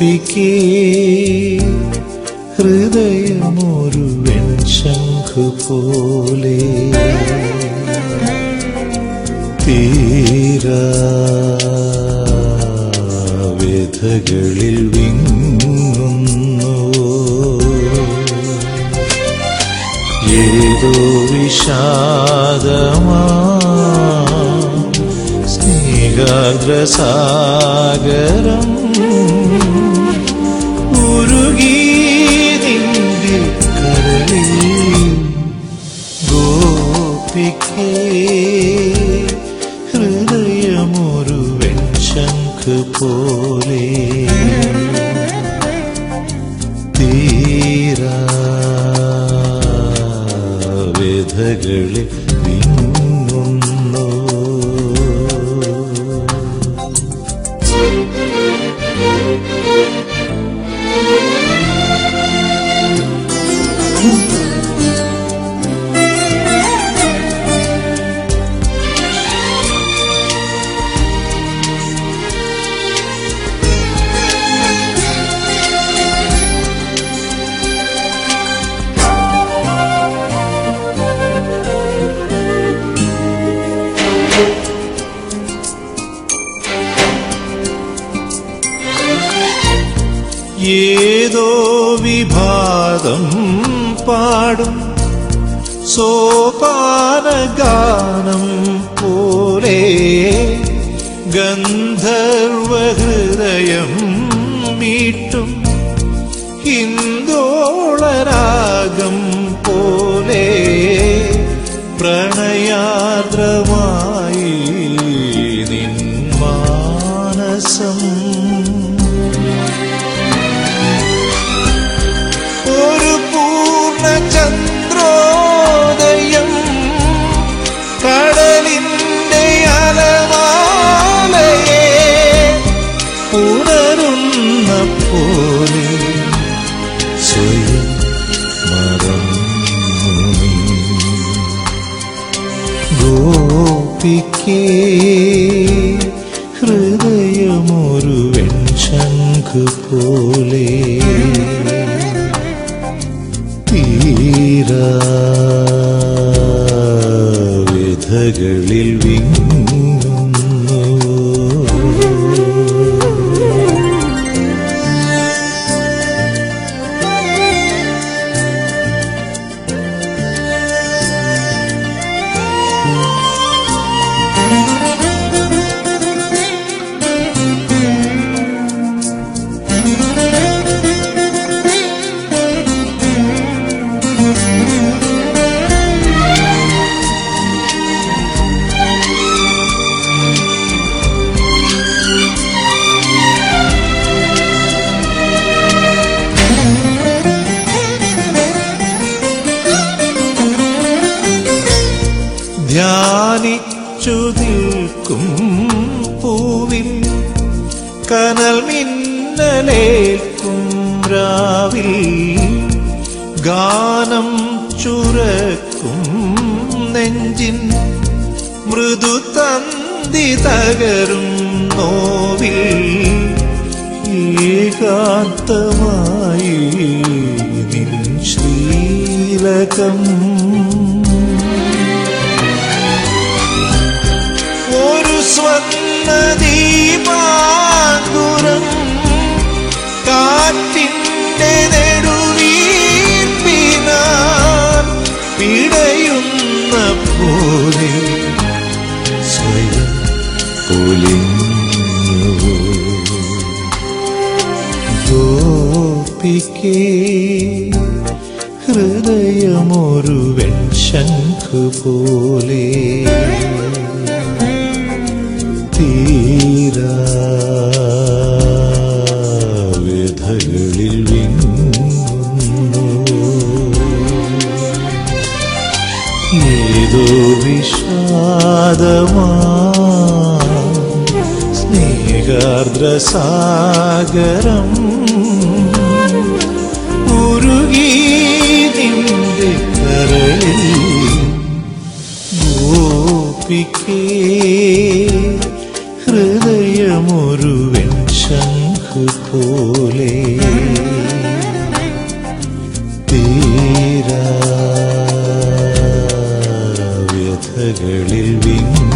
ഗോപിക്കേ ഹൃദയമൊരു വെൺശംഖ് പോലെ. തീരാ വ്യഥകളിൽ വിങ്ങുന്നു. ഏതോ വിഷാദമാ സ്നേഹാദ്രസാഗരം വെൺശംഖ് പോലെ തീരാ വ്യഥകളിൽ വിങ്ങുന്നു ഏതോ വിഭാതം പാടും സോപാനഗാനം ഗോപിക്കേ ഹൃദയമൊരു വെൺശംഖ് പോലെ. തീരാ വിധകളിൽ വിങ്ങുന്നു ധ്യാനിച്ചു നിൽക്കും പൂവിൽ കനൽ മിന്നലേൽക്കും രാവിൽ ഗാനം ചുരക്കും നെഞ്ചിൻ മൃദു തന്തി തകരും നോവിൽ ഏകാന്തമായി ശ്രീലകം. ഗോപിക്കേ ഹൃദയമൊരു വെൺശംഖ് പോലെ. ഏതോ വിഷാദമാ സ്നേഹാർദ്രസാഗരം ഉരുകി നിന്റെ കരളിൽ ഗോപിക്കേ ഹൃദയമൊരു വെൺശംഖ് പോലെ തീരാ വ്യഥകളിൽ വിങ്ങുന്നു